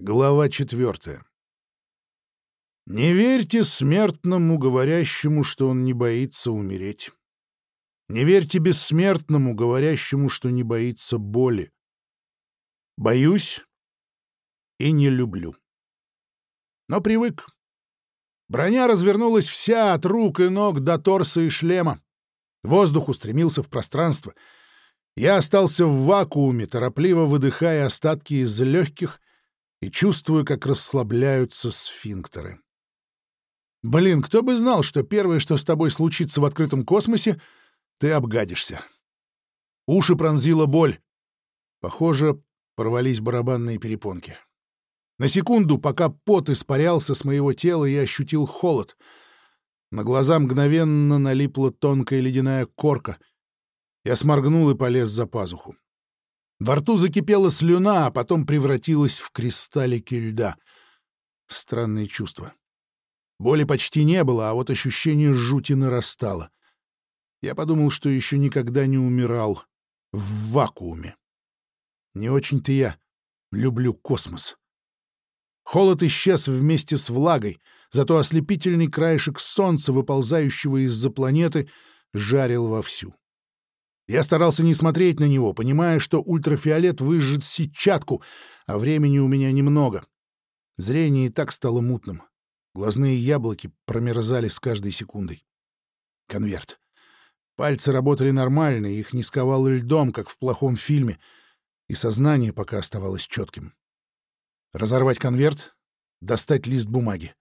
Глава четвертая. Не верьте смертному, говорящему, что он не боится умереть. Не верьте бессмертному, говорящему, что не боится боли. Боюсь и не люблю. Но привык. Броня развернулась вся от рук и ног до торса и шлема. Воздух устремился в пространство. Я остался в вакууме, торопливо выдыхая остатки из легких и чувствую, как расслабляются сфинктеры. Блин, кто бы знал, что первое, что с тобой случится в открытом космосе, ты обгадишься. Уши пронзила боль. Похоже, порвались барабанные перепонки. На секунду, пока пот испарялся с моего тела, я ощутил холод. На глаза мгновенно налипла тонкая ледяная корка. Я сморгнул и полез за пазуху. Во рту закипела слюна, а потом превратилась в кристаллики льда. Странные чувства. Боли почти не было, а вот ощущение жути нарастало. Я подумал, что еще никогда не умирал в вакууме. Не очень-то я люблю космос. Холод исчез вместе с влагой, зато ослепительный краешек солнца, выползающего из-за планеты, жарил вовсю. Я старался не смотреть на него, понимая, что ультрафиолет выжжет сетчатку, а времени у меня немного. Зрение и так стало мутным. Глазные яблоки промерзали с каждой секундой. Конверт. Пальцы работали нормально, их не сковало льдом, как в плохом фильме, и сознание пока оставалось четким. Разорвать конверт, достать лист бумаги.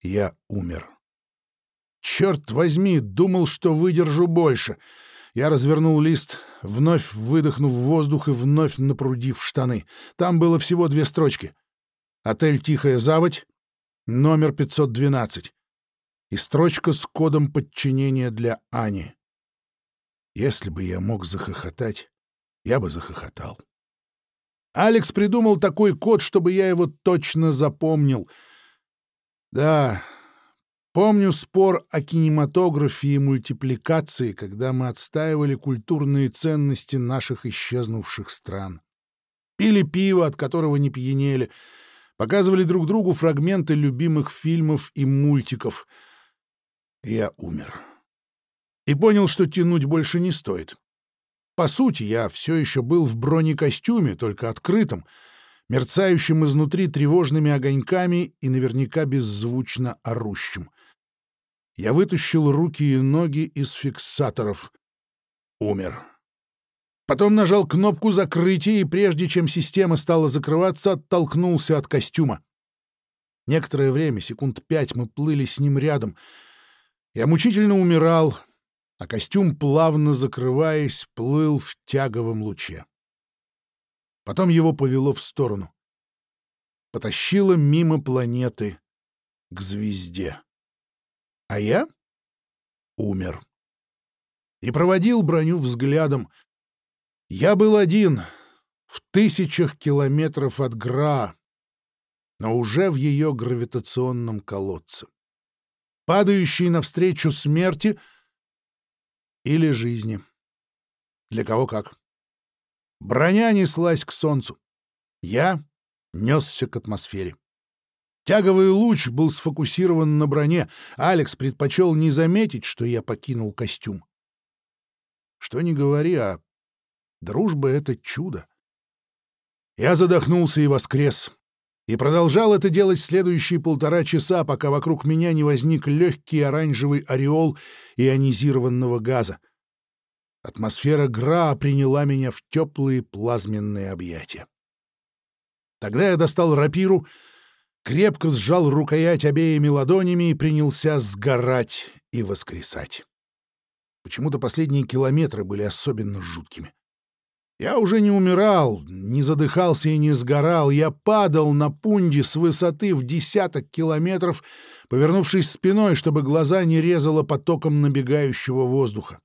Я умер. Черт возьми, думал, что выдержу больше — я развернул лист, вновь выдохнув воздух и вновь напрудив штаны. Там было всего две строчки. «Отель «Тихая заводь», номер 512» и строчка с кодом подчинения для Ани. Если бы я мог захохотать, я бы захохотал. Алекс придумал такой код, чтобы я его точно запомнил. Да, Помню спор о кинематографе и мультипликации, когда мы отстаивали культурные ценности наших исчезнувших стран. Пили пиво, от которого не пьянели, показывали друг другу фрагменты любимых фильмов и мультиков. Я умер. И понял, что тянуть больше не стоит. По сути, я все еще был в бронекостюме, только открытом, мерцающим изнутри тревожными огоньками и наверняка беззвучно орущим — я вытащил руки и ноги из фиксаторов. Умер. Потом нажал кнопку закрытия, и прежде чем система стала закрываться, оттолкнулся от костюма. Некоторое время, секунд пять, мы плыли с ним рядом. Я мучительно умирал, а костюм, плавно закрываясь, плыл в тяговом луче. Потом его повело в сторону. Потащило мимо планеты к звезде. А я умер. И проводил броню взглядом. Я был один, в тысячах километров от Гра, но уже в ее гравитационном колодце. Падающий навстречу смерти или жизни. Для кого как. Броня неслась к солнцу. Я несся к атмосфере. Тяговый луч был сфокусирован на броне. Алекс предпочел не заметить, что я покинул костюм. Что ни говори, а дружба — это чудо. Я задохнулся и воскрес. И продолжал это делать следующие полтора часа, пока вокруг меня не возник легкий оранжевый ореол ионизированного газа. Атмосфера Гра приняла меня в теплые плазменные объятия. Тогда я достал рапиру — крепко сжал рукоять обеими ладонями и принялся сгорать и воскресать. Почему-то последние километры были особенно жуткими. Я уже не умирал, не задыхался и не сгорал. Я падал на пунде с высоты в десяток километров, повернувшись спиной, чтобы глаза не резало потоком набегающего воздуха.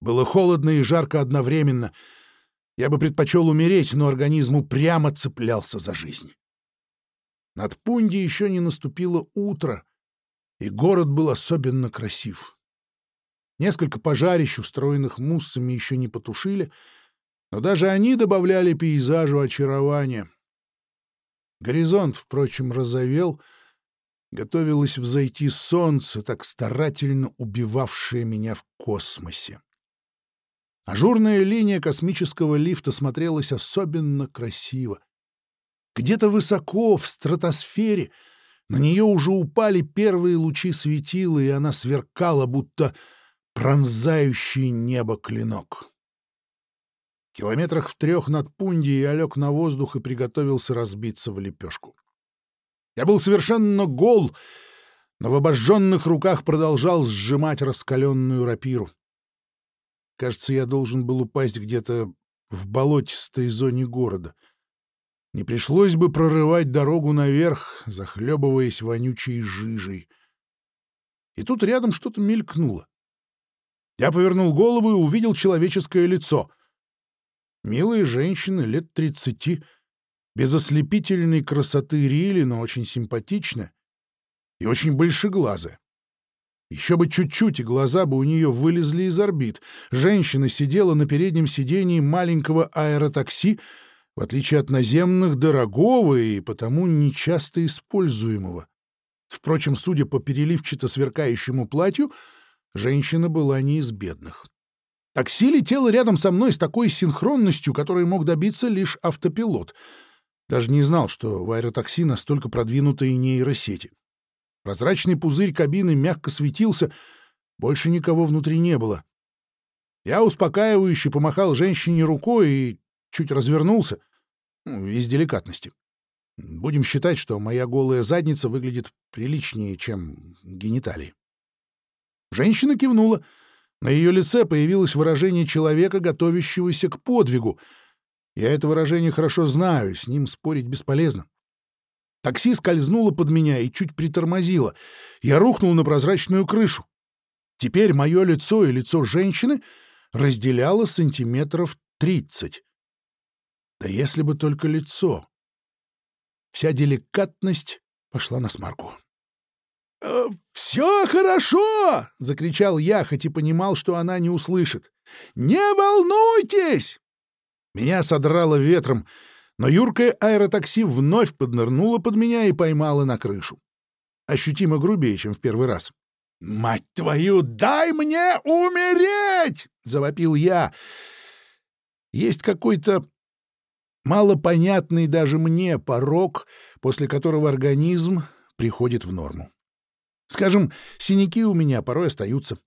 Было холодно и жарко одновременно. Я бы предпочел умереть, но организм упрямо цеплялся за жизнь. Над Пунди еще не наступило утро, и город был особенно красив. Несколько пожарищ, устроенных муссами, еще не потушили, но даже они добавляли пейзажу очарования. Горизонт, впрочем, разовел, готовилось взойти солнце, так старательно убивавшее меня в космосе. Ажурная линия космического лифта смотрелась особенно красиво. Где-то высоко, в стратосфере, на нее уже упали первые лучи светила, и она сверкала, будто пронзающий небо клинок. Километрах в трех над Пунди я лег на воздух и приготовился разбиться в лепешку. Я был совершенно гол, но в обожженных руках продолжал сжимать раскаленную рапиру. Кажется, я должен был упасть где-то в болотистой зоне города. Не пришлось бы прорывать дорогу наверх, захлебываясь вонючей жижей. И тут рядом что-то мелькнуло. Я повернул голову и увидел человеческое лицо. Милая женщина лет тридцати, без ослепительной красоты Рили, но очень симпатичная и очень большеглазая. Еще бы чуть-чуть, и глаза бы у нее вылезли из орбит. Женщина сидела на переднем сидении маленького аэротакси, в отличие от наземных, дорогого и потому нечасто используемого. Впрочем, судя по переливчато сверкающему платью, женщина была не из бедных. Такси летело рядом со мной с такой синхронностью, которой мог добиться лишь автопилот. Даже не знал, что в аэротакси настолько продвинутые нейросети. Прозрачный пузырь кабины мягко светился, больше никого внутри не было. Я успокаивающе помахал женщине рукой и чуть развернулся, ну, из деликатности. Будем считать, что моя голая задница выглядит приличнее, чем гениталии. Женщина кивнула. На ее лице появилось выражение человека, готовящегося к подвигу. Я это выражение хорошо знаю, с ним спорить бесполезно. Такси скользнуло под меня и чуть притормозило. Я рухнул на прозрачную крышу. Теперь мое лицо и лицо женщины разделяло сантиметров тридцать. Да если бы только лицо. Вся деликатность пошла на смарку. «Э, «Все хорошо!» — закричал я, хоть и понимал, что она не услышит. «Не волнуйтесь!» Меня содрало ветром — но юркое аэротакси вновь поднырнуло под меня и поймало на крышу. Ощутимо грубее, чем в первый раз. «Мать твою, дай мне умереть!» — завопил я. Есть какой-то малопонятный даже мне порог, после которого организм приходит в норму. Скажем, синяки у меня порой остаются,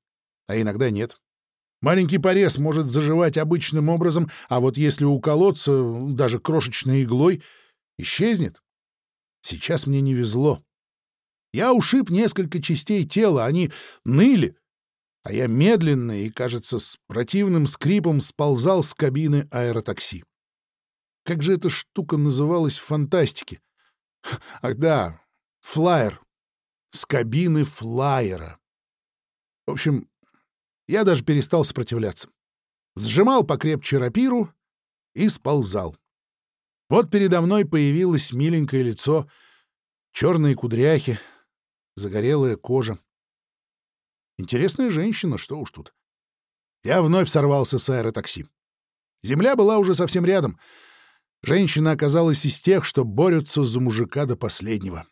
а иногда нет. Маленький порез может заживать обычным образом, а вот если уколоться даже крошечной иглой, исчезнет. Сейчас мне не везло. Я ушиб несколько частей тела, они ныли, а я медленно и, кажется, с противным скрипом сползал с кабины аэротакси. Как же эта штука называлась в фантастике? Ах да, флайер. С кабины флайера. В общем, я даже перестал сопротивляться. Сжимал покрепче рапиру и сползал. Вот передо мной появилось миленькое лицо, черные кудряхи, загорелая кожа. Интересная женщина, что уж тут. Я вновь сорвался с аэротакси. Земля была уже совсем рядом. Женщина оказалась из тех, что борются за мужика до последнего.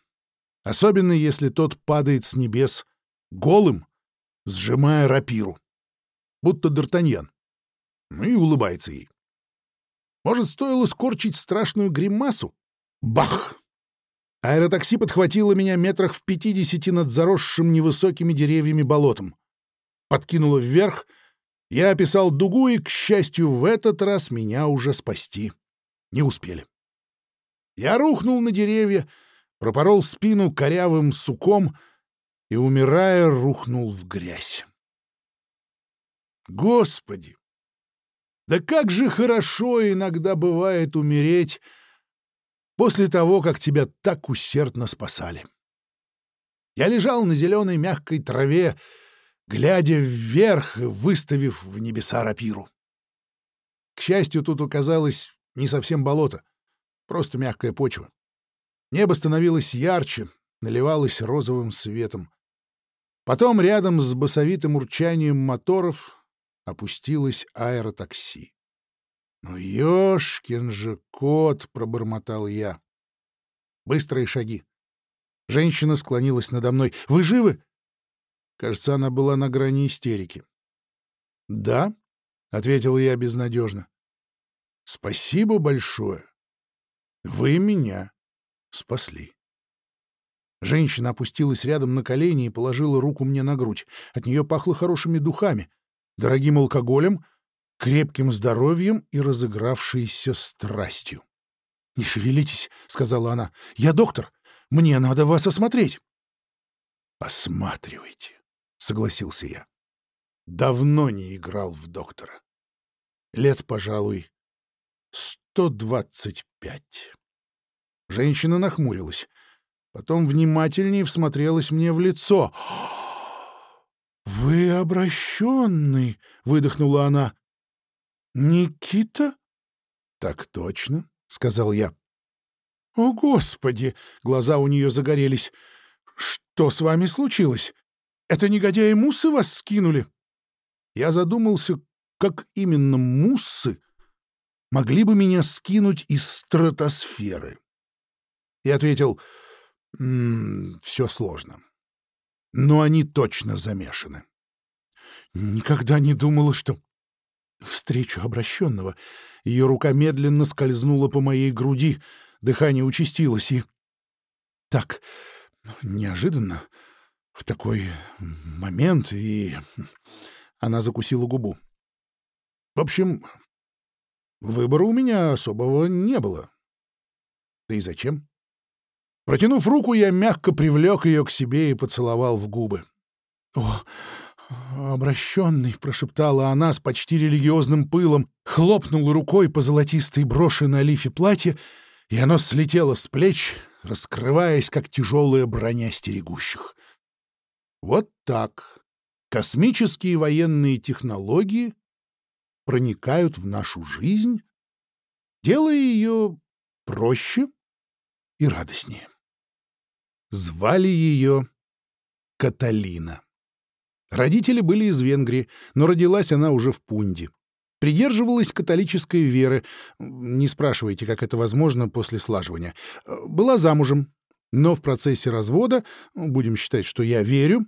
Особенно, если тот падает с небес голым, сжимая рапиру будто Д'Артаньян. Ну и улыбается ей. Может, стоило скорчить страшную гримасу? Бах! Аэротакси подхватило меня метрах в пятидесяти над заросшим невысокими деревьями болотом. Подкинуло вверх. Я описал дугу, и, к счастью, в этот раз меня уже спасти не успели. Я рухнул на деревья, пропорол спину корявым суком и, умирая, рухнул в грязь. Господи! Да как же хорошо иногда бывает умереть после того, как тебя так усердно спасали. Я лежал на зеленой мягкой траве, глядя вверх и выставив в небеса рапиру. К счастью, тут оказалось не совсем болото, просто мягкая почва. Небо становилось ярче, наливалось розовым светом. Потом рядом с басовитым урчанием моторов опустилось аэротакси. «Ну, ёшкин же кот!» — пробормотал я. Быстрые шаги. Женщина склонилась надо мной. «Вы живы?» Кажется, она была на грани истерики. «Да», — ответил я безнадежно. «Спасибо большое. Вы меня спасли». Женщина опустилась рядом на колени и положила руку мне на грудь. От нее пахло хорошими духами, дорогим алкоголем, крепким здоровьем и разыгравшейся страстью. — Не шевелитесь, — сказала она. — Я доктор. Мне надо вас осмотреть. — Осматривайте, — согласился я. Давно не играл в доктора. Лет, пожалуй, сто двадцать пять. Женщина нахмурилась. Потом внимательнее всмотрелась мне в лицо. «Вы обращенный!» — выдохнула она. «Никита?» «Так точно», — сказал я. «О, Господи!» — глаза у нее загорелись. «Что с вами случилось? Это негодяи муссы вас скинули?» Я задумался, как именно муссы могли бы меня скинуть из стратосферы. И ответил — все сложно. Но они точно замешаны. Никогда не думала, что встречу обращенного. Ее рука медленно скользнула по моей груди, дыхание участилось и... Так, неожиданно, в такой момент, и... Она закусила губу. В общем, выбора у меня особого не было. Да и зачем? Протянув руку, я мягко привлек ее к себе и поцеловал в губы. «О, обращенный!» — прошептала она с почти религиозным пылом, хлопнула рукой по золотистой броши на лифе платья, и оно слетело с плеч, раскрываясь, как тяжелая броня стерегущих. Вот так космические военные технологии проникают в нашу жизнь, делая ее проще и радостнее. Звали ее Каталина. Родители были из Венгрии, но родилась она уже в Пунде. Придерживалась католической веры, не спрашивайте, как это возможно после слаживания. Была замужем, но в процессе развода, будем считать, что я верю,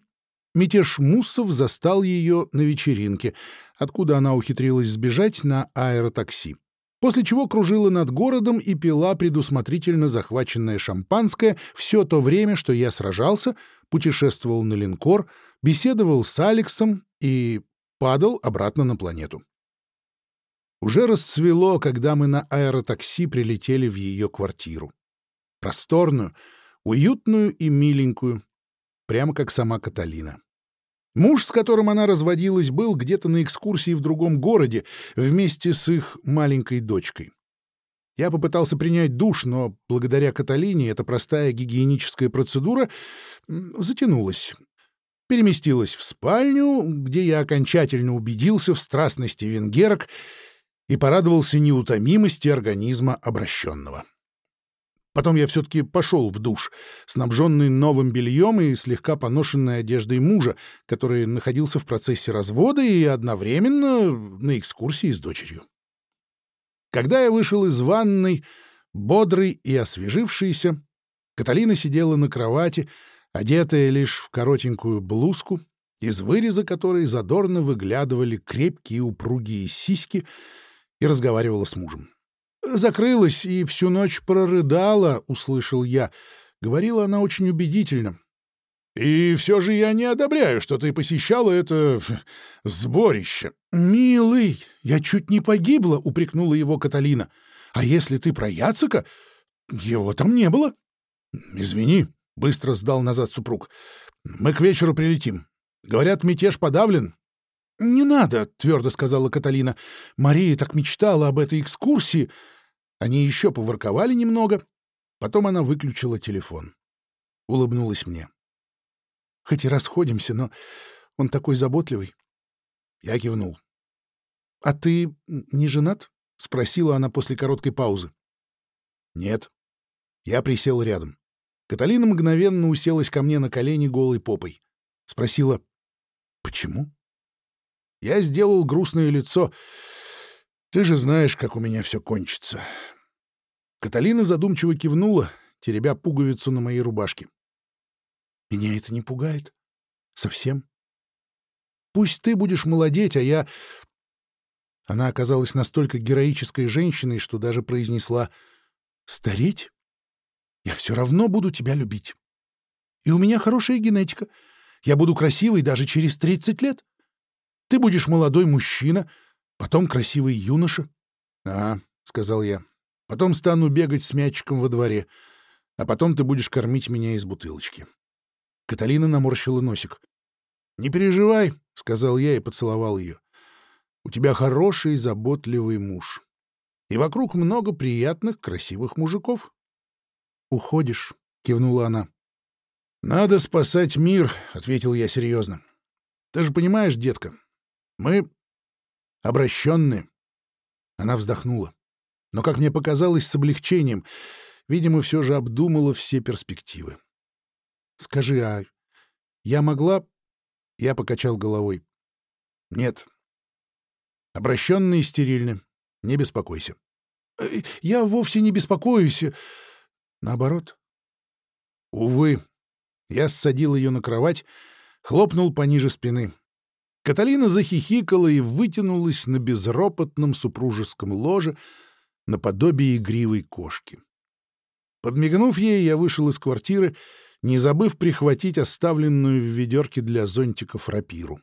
мятеж Муссов застал ее на вечеринке, откуда она ухитрилась сбежать на аэротакси после чего кружила над городом и пила предусмотрительно захваченное шампанское все то время, что я сражался, путешествовал на линкор, беседовал с Алексом и падал обратно на планету. Уже расцвело, когда мы на аэротакси прилетели в ее квартиру. Просторную, уютную и миленькую, прямо как сама Каталина. Муж, с которым она разводилась, был где-то на экскурсии в другом городе вместе с их маленькой дочкой. Я попытался принять душ, но благодаря Каталине эта простая гигиеническая процедура затянулась. Переместилась в спальню, где я окончательно убедился в страстности венгерок и порадовался неутомимости организма обращенного. Потом я все-таки пошел в душ, снабженный новым бельем и слегка поношенной одеждой мужа, который находился в процессе развода и одновременно на экскурсии с дочерью. Когда я вышел из ванной, бодрый и освежившийся, Каталина сидела на кровати, одетая лишь в коротенькую блузку, из выреза которой задорно выглядывали крепкие упругие сиськи, и разговаривала с мужем закрылась и всю ночь прорыдала, — услышал я. Говорила она очень убедительно. «И все же я не одобряю, что ты посещала это сборище». «Милый, я чуть не погибла», — упрекнула его Каталина. «А если ты про Яцека, его там не было». «Извини», — быстро сдал назад супруг. «Мы к вечеру прилетим. Говорят, мятеж подавлен. «Не надо», — твердо сказала Каталина. «Мария так мечтала об этой экскурсии». Они еще поворковали немного. Потом она выключила телефон. Улыбнулась мне. «Хоть и расходимся, но он такой заботливый». Я кивнул. «А ты не женат?» — спросила она после короткой паузы. «Нет». Я присел рядом. Каталина мгновенно уселась ко мне на колени голой попой. Спросила, «Почему?» Я сделал грустное лицо. Ты же знаешь, как у меня все кончится. Каталина задумчиво кивнула, теребя пуговицу на моей рубашке. Меня это не пугает. Совсем. Пусть ты будешь молодеть, а я... Она оказалась настолько героической женщиной, что даже произнесла «Стареть? Я все равно буду тебя любить. И у меня хорошая генетика. Я буду красивой даже через 30 лет. Ты будешь молодой мужчина, потом красивый юноша». «А», — сказал я, — «потом стану бегать с мячиком во дворе, а потом ты будешь кормить меня из бутылочки». Каталина наморщила носик. «Не переживай», — сказал я и поцеловал ее. У тебя хороший, заботливый муж. И вокруг много приятных, красивых мужиков. — Уходишь, — кивнула она. — Надо спасать мир, — ответил я серьезно. — Ты же понимаешь, детка, мы обращенные. Она вздохнула. Но, как мне показалось, с облегчением, видимо, все же обдумала все перспективы. — Скажи, а я могла... Я покачал головой. — Нет, Обращенные стерильны. Не беспокойся. Э, — Я вовсе не беспокоюсь. Наоборот. Увы. Я ссадил ее на кровать, хлопнул пониже спины. Каталина захихикала и вытянулась на безропотном супружеском ложе наподобие игривой кошки. Подмигнув ей, я вышел из квартиры, не забыв прихватить оставленную в ведерке для зонтиков рапиру.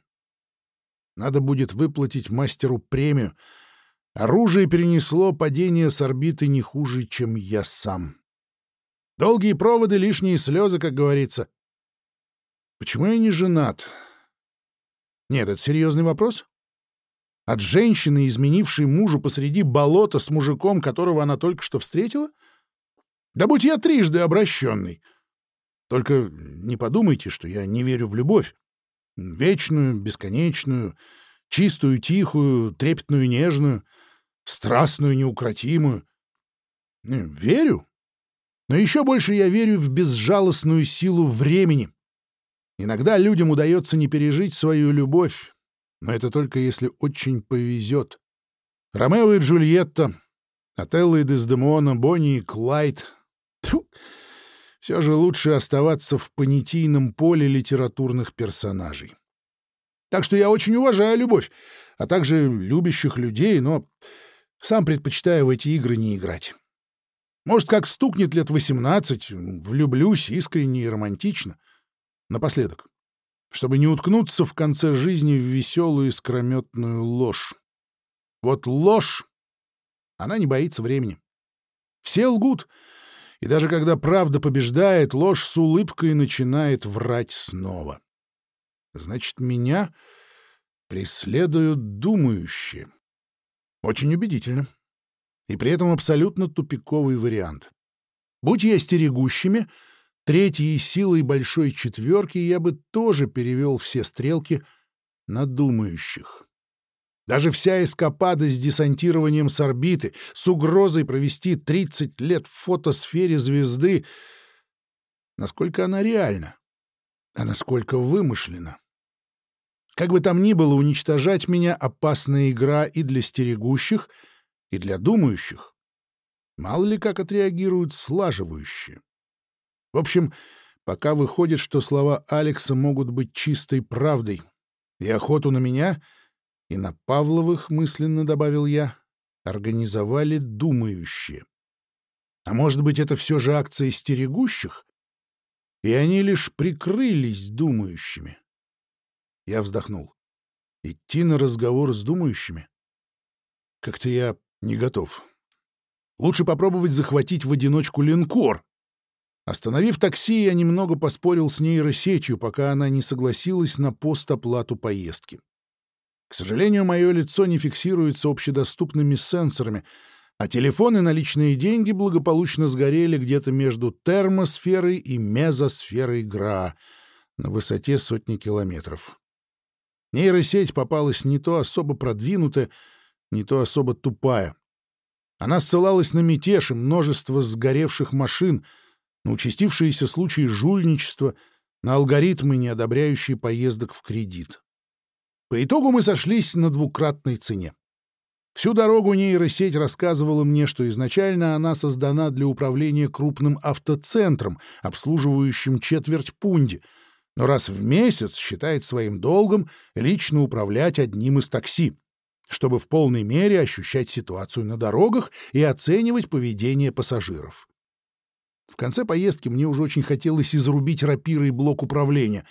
Надо будет выплатить мастеру премию. Оружие перенесло падение с орбиты не хуже, чем я сам. Долгие проводы, лишние слезы, как говорится. Почему я не женат? Нет, это серьезный вопрос. От женщины, изменившей мужу посреди болота с мужиком, которого она только что встретила? Да будь я трижды обращенный. Только не подумайте, что я не верю в любовь. Вечную, бесконечную, чистую, тихую, трепетную, нежную, страстную, неукротимую. Верю. Но еще больше я верю в безжалостную силу времени. Иногда людям удается не пережить свою любовь, но это только если очень повезет. Ромео и Джульетта, Отелло и Дездемона, Бонни и Клайд. Тьфу. Все же лучше оставаться в понятийном поле литературных персонажей. Так что я очень уважаю любовь, а также любящих людей, но сам предпочитаю в эти игры не играть. Может, как стукнет лет восемнадцать, влюблюсь искренне и романтично. Напоследок, чтобы не уткнуться в конце жизни в веселую искрометную ложь. Вот ложь, она не боится времени. Все лгут — и даже когда правда побеждает, ложь с улыбкой начинает врать снова. Значит, меня преследуют думающие. Очень убедительно. И при этом абсолютно тупиковый вариант. Будь я стерегущими, третьей силой большой четверки я бы тоже перевел все стрелки на думающих. Даже вся эскапада с десантированием с орбиты, с угрозой провести 30 лет в фотосфере звезды, насколько она реальна, а насколько вымышлена. Как бы там ни было, уничтожать меня — опасная игра и для стерегущих, и для думающих. Мало ли как отреагируют слаживающие. В общем, пока выходит, что слова Алекса могут быть чистой правдой, и охоту на меня — и на Павловых, мысленно добавил я, организовали думающие. А может быть, это все же акция стерегущих? И они лишь прикрылись думающими. Я вздохнул. Идти на разговор с думающими? Как-то я не готов. Лучше попробовать захватить в одиночку линкор. Остановив такси, я немного поспорил с нейросетью, пока она не согласилась на постоплату поездки. К сожалению, мое лицо не фиксируется общедоступными сенсорами, а телефоны на личные деньги благополучно сгорели где-то между термосферой и мезосферой Гра на высоте сотни километров. Нейросеть попалась не то особо продвинутая, не то особо тупая. Она ссылалась на мятеж и множество сгоревших машин, на участившиеся случаи жульничества, на алгоритмы, не одобряющие поездок в кредит. По итогу мы сошлись на двукратной цене. Всю дорогу нейросеть рассказывала мне, что изначально она создана для управления крупным автоцентром, обслуживающим четверть пунди, но раз в месяц считает своим долгом лично управлять одним из такси, чтобы в полной мере ощущать ситуацию на дорогах и оценивать поведение пассажиров. В конце поездки мне уже очень хотелось изрубить рапирой блок управления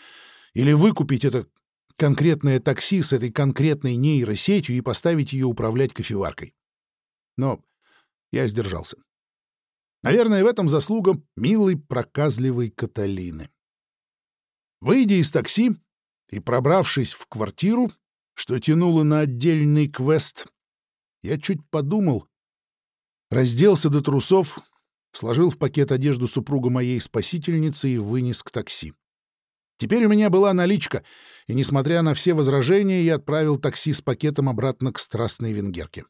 или выкупить это конкретное такси с этой конкретной нейросетью и поставить ее управлять кофеваркой. Но я сдержался. Наверное, в этом заслуга милой проказливой Каталины. Выйдя из такси и пробравшись в квартиру, что тянуло на отдельный квест, я чуть подумал, разделся до трусов, сложил в пакет одежду супруга моей спасительницы и вынес к такси. Теперь у меня была наличка, и, несмотря на все возражения, я отправил такси с пакетом обратно к страстной венгерке.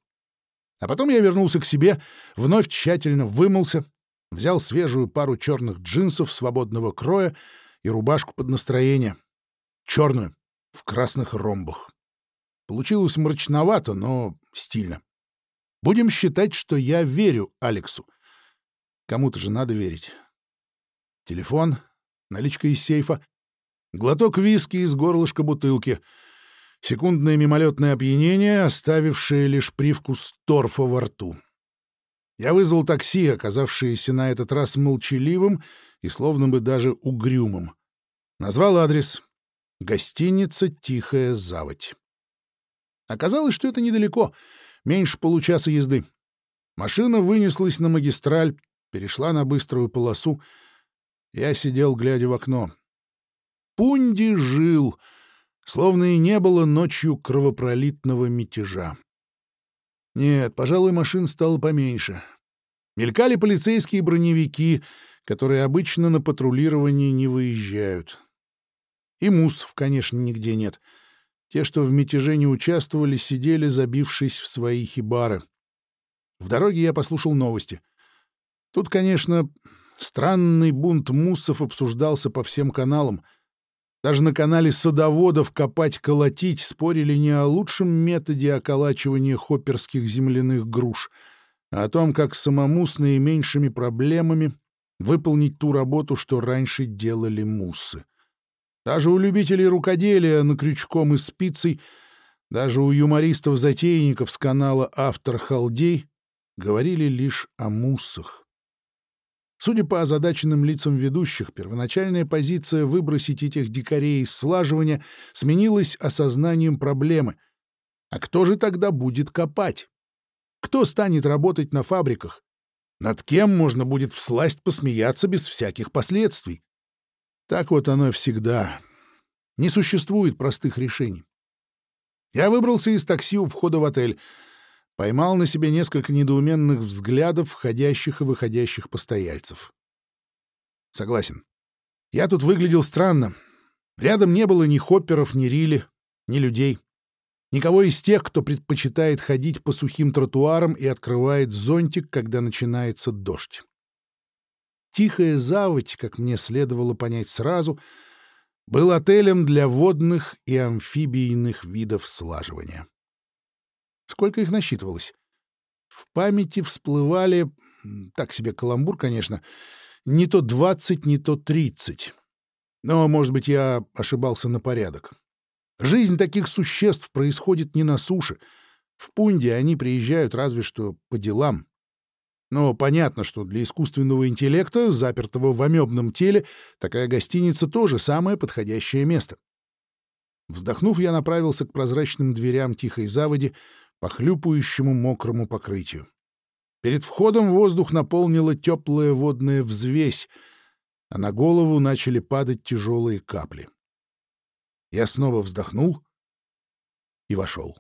А потом я вернулся к себе, вновь тщательно вымылся, взял свежую пару черных джинсов свободного кроя и рубашку под настроение. Черную, в красных ромбах. Получилось мрачновато, но стильно. Будем считать, что я верю Алексу. Кому-то же надо верить. Телефон, наличка из сейфа, Глоток виски из горлышка бутылки. Секундное мимолетное опьянение, оставившее лишь привкус торфа во рту. Я вызвал такси, оказавшееся на этот раз молчаливым и словно бы даже угрюмым. Назвал адрес. Гостиница «Тихая заводь». Оказалось, что это недалеко, меньше получаса езды. Машина вынеслась на магистраль, перешла на быструю полосу. Я сидел, глядя в окно. Пунди жил, словно и не было ночью кровопролитного мятежа. Нет, пожалуй, машин стало поменьше. Мелькали полицейские броневики, которые обычно на патрулирование не выезжают. И мусов, конечно, нигде нет. Те, что в мятеже не участвовали, сидели, забившись в свои хибары. В дороге я послушал новости. Тут, конечно, странный бунт муссов обсуждался по всем каналам — даже на канале садоводов «Копать-колотить» спорили не о лучшем методе околачивания хопперских земляных груш, а о том, как самому с наименьшими проблемами выполнить ту работу, что раньше делали муссы. Даже у любителей рукоделия на крючком и спицей, даже у юмористов-затейников с канала «Автор Халдей» говорили лишь о муссах. Судя по озадаченным лицам ведущих, первоначальная позиция выбросить этих дикарей из слаживания сменилась осознанием проблемы. А кто же тогда будет копать? Кто станет работать на фабриках? Над кем можно будет всласть посмеяться без всяких последствий? Так вот оно всегда. Не существует простых решений. Я выбрался из такси у входа в отель — поймал на себе несколько недоуменных взглядов входящих и выходящих постояльцев. Согласен. Я тут выглядел странно. Рядом не было ни хопперов, ни рили, ни людей. Никого из тех, кто предпочитает ходить по сухим тротуарам и открывает зонтик, когда начинается дождь. Тихая заводь, как мне следовало понять сразу, был отелем для водных и амфибийных видов слаживания. Сколько их насчитывалось? В памяти всплывали, так себе каламбур, конечно, не то двадцать, не то тридцать. Но, может быть, я ошибался на порядок. Жизнь таких существ происходит не на суше. В Пунде они приезжают разве что по делам. Но понятно, что для искусственного интеллекта, запертого в амебном теле, такая гостиница тоже самое подходящее место. Вздохнув, я направился к прозрачным дверям тихой заводи, по хлюпающему мокрому покрытию. Перед входом воздух наполнила теплая водная взвесь, а на голову начали падать тяжелые капли. Я снова вздохнул и вошел.